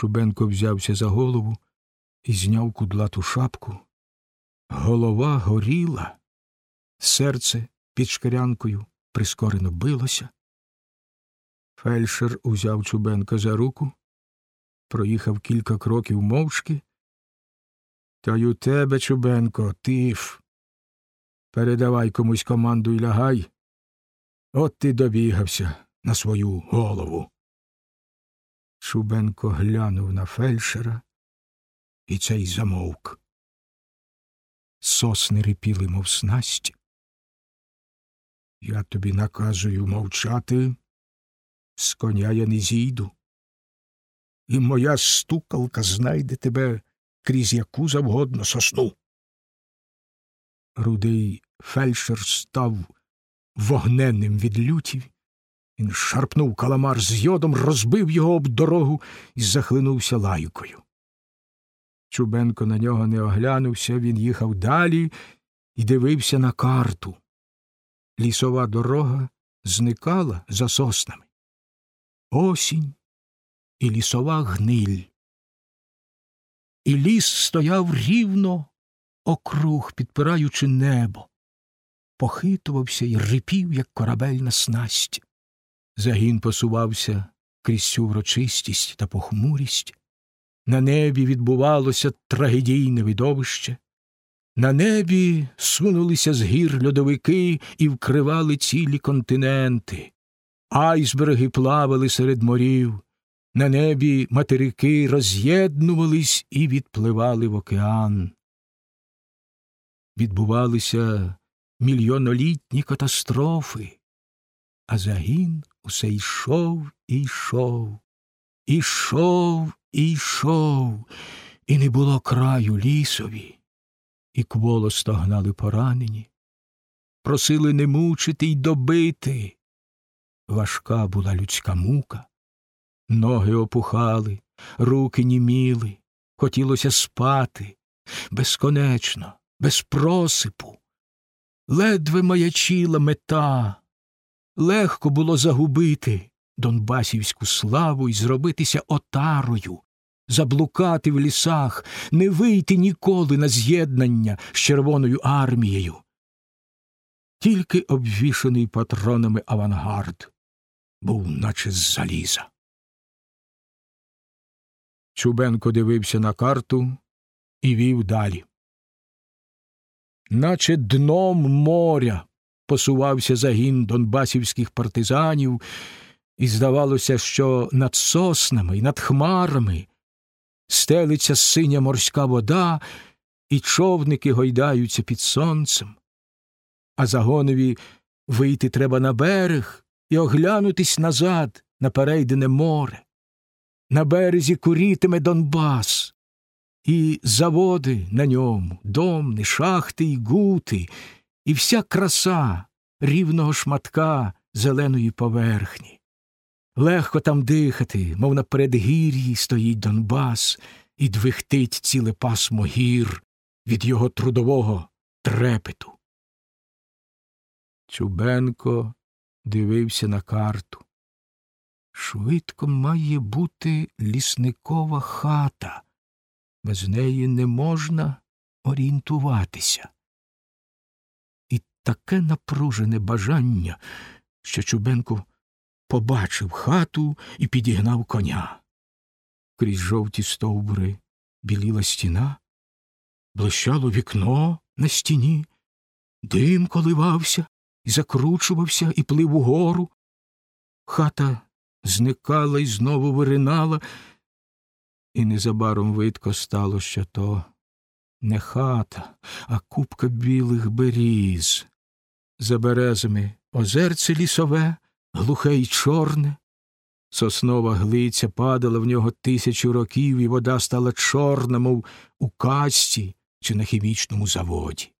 Чубенко взявся за голову і зняв кудлату шапку. Голова горіла, серце під шкарянкою прискорено билося. Фельдшер узяв Чубенка за руку, проїхав кілька кроків мовчки. Та й у тебе, Чубенко, тиф. Передавай комусь команду і лягай. От ти добігався на свою голову. Чубенко глянув на фельдшера, і цей замовк. Сосни рипіли, мов снасті. Я тобі наказую мовчати, з коня я не зійду. І моя стукалка знайде тебе крізь яку завгодно сосну. Рудий фельдшер став вогненним від люті. Він шарпнув каламар з йодом, розбив його об дорогу і захлинувся лайкою. Чубенко на нього не оглянувся, він їхав далі і дивився на карту. Лісова дорога зникала за соснами. Осінь і лісова гниль. І ліс стояв рівно округ, підпираючи небо, похитувався і рипів, як корабель на снасті. Загін посувався крізь цю врочистість та похмурість. На небі відбувалося трагедійне видовище. На небі сунулися з гір льодовики і вкривали цілі континенти. Айсберги плавали серед морів, на небі материки роз'єднувались і відпливали в океан. Відбувалися мільйонолітні катастрофи, а загін усе йшов і йшов, ішов і йшов, і не було краю лісові, і кволо стогнали поранені, просили не мучити й добити. Важка була людська мука, ноги опухали, руки німіли, хотілося спати безконечно, без просипу. Ледве маячіла мета, легко було загубити донбасівську славу і зробитися отарою, заблукати в лісах, не вийти ніколи на з'єднання з Червоною армією. Тільки обвішаний патронами авангард був наче з заліза. Чубенко дивився на карту і вів далі. Наче дном моря посувався загін донбасівських партизанів, і здавалося, що над соснами над хмарами стелиться синя морська вода, і човники гойдаються під сонцем. А загонові вийти треба на берег і оглянутись назад на перейдене море. На березі курітиме Донбас, і заводи на ньому, домни, шахти й гути, і вся краса рівного шматка зеленої поверхні. Легко там дихати, мов на передгір'ї стоїть Донбас, і двихтить ціле пасмо гір від його трудового трепету. Чубенко дивився на карту. Швидко має бути лісникова хата, без неї не можна орієнтуватися. Таке напружене бажання, що Чубенко побачив хату і підігнав коня. Крізь жовті стовбури біліла стіна, блищало вікно на стіні, дим коливався закручувався і плив угору. Хата зникала і знову виринала, і незабаром видко стало, що то не хата, а купка білих беріз. За березами озерце лісове, глухе й чорне. Соснова глиця падала в нього тисячу років, і вода стала чорна, мов у касті чи на хімічному заводі.